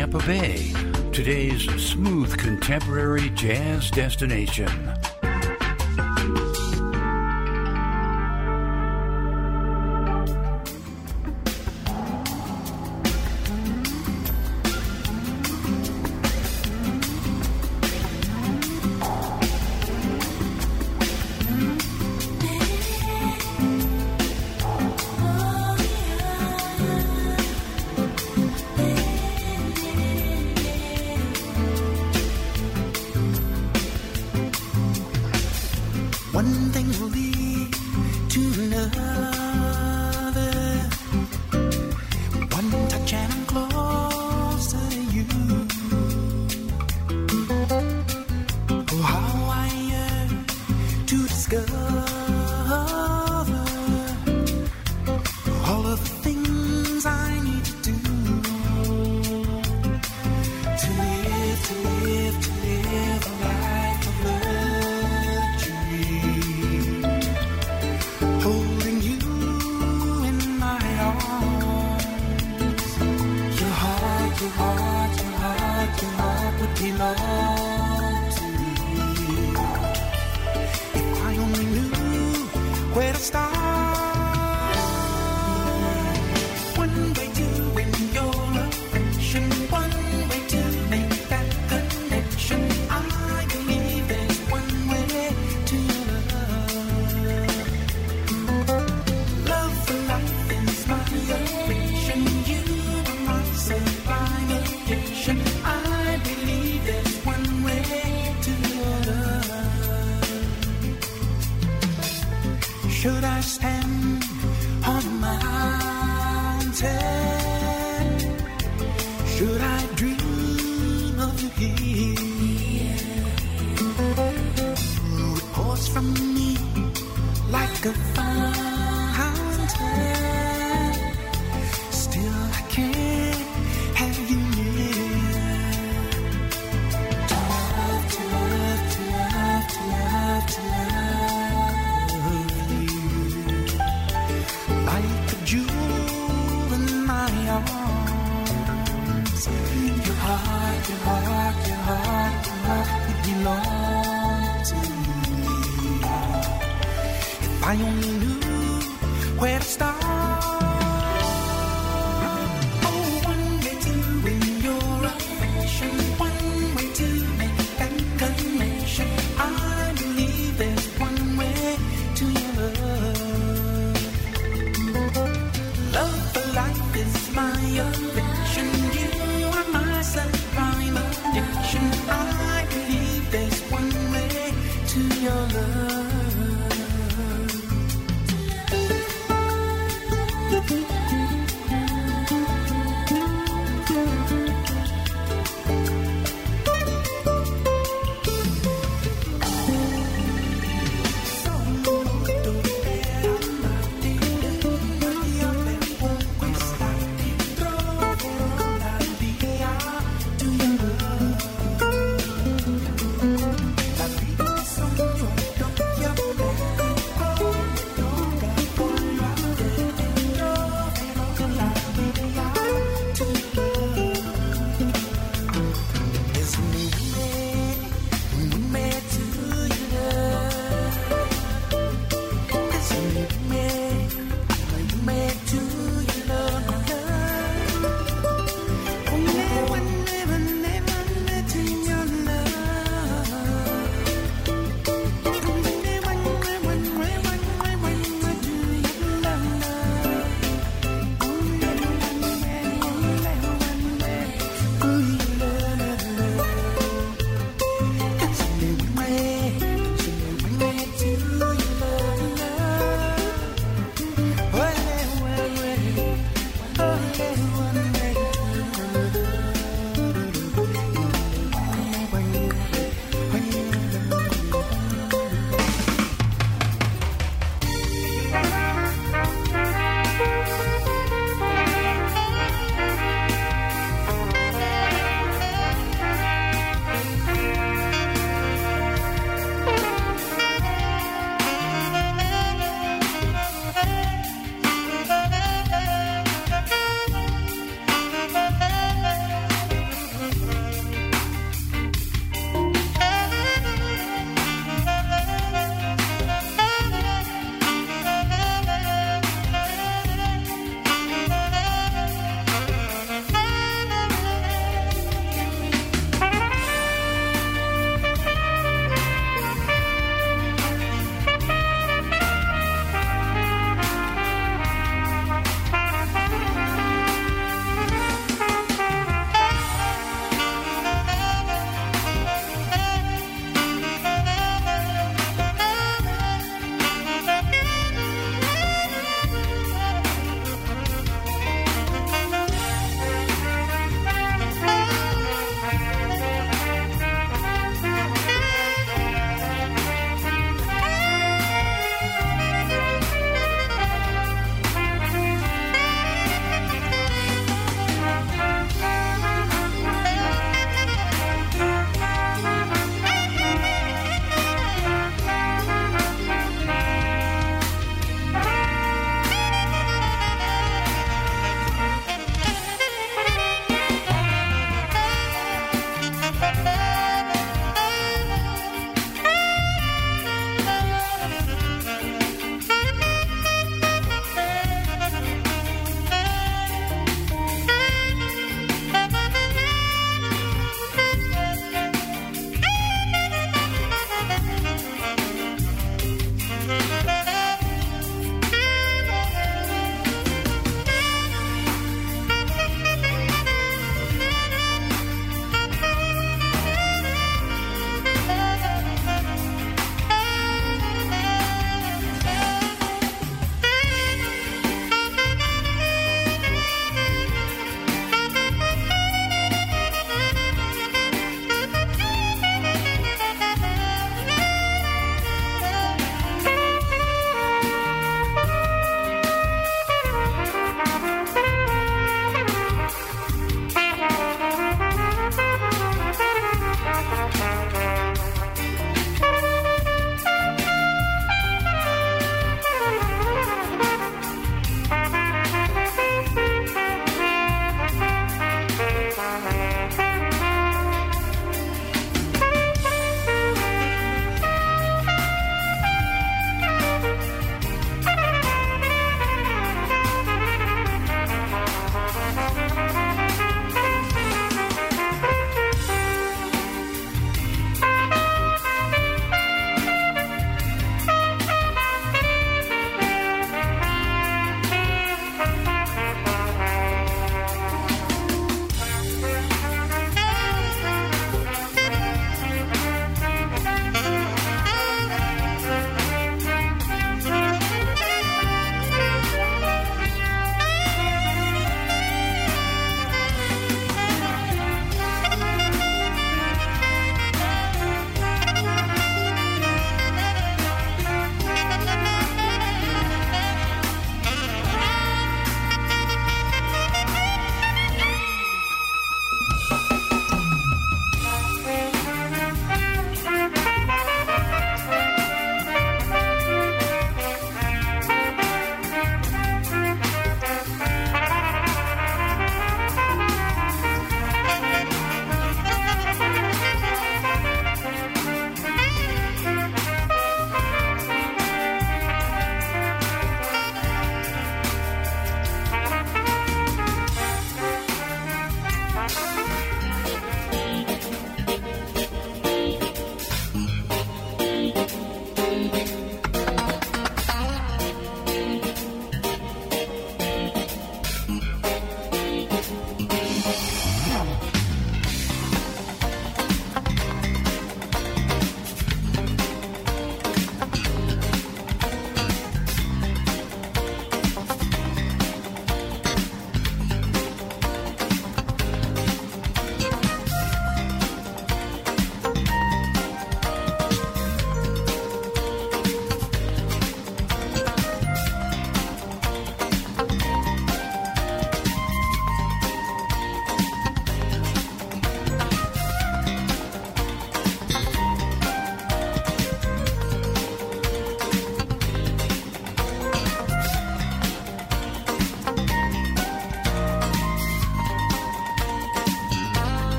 Tampa Bay, today's smooth contemporary jazz destination. on mountain? Should I dream of you here? From me like a fire.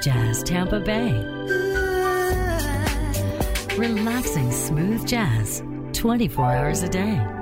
Jazz Tampa Bay. Relaxing smooth jazz 24 hours a day.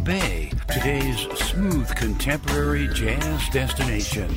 Bay, today's smooth contemporary jazz destination.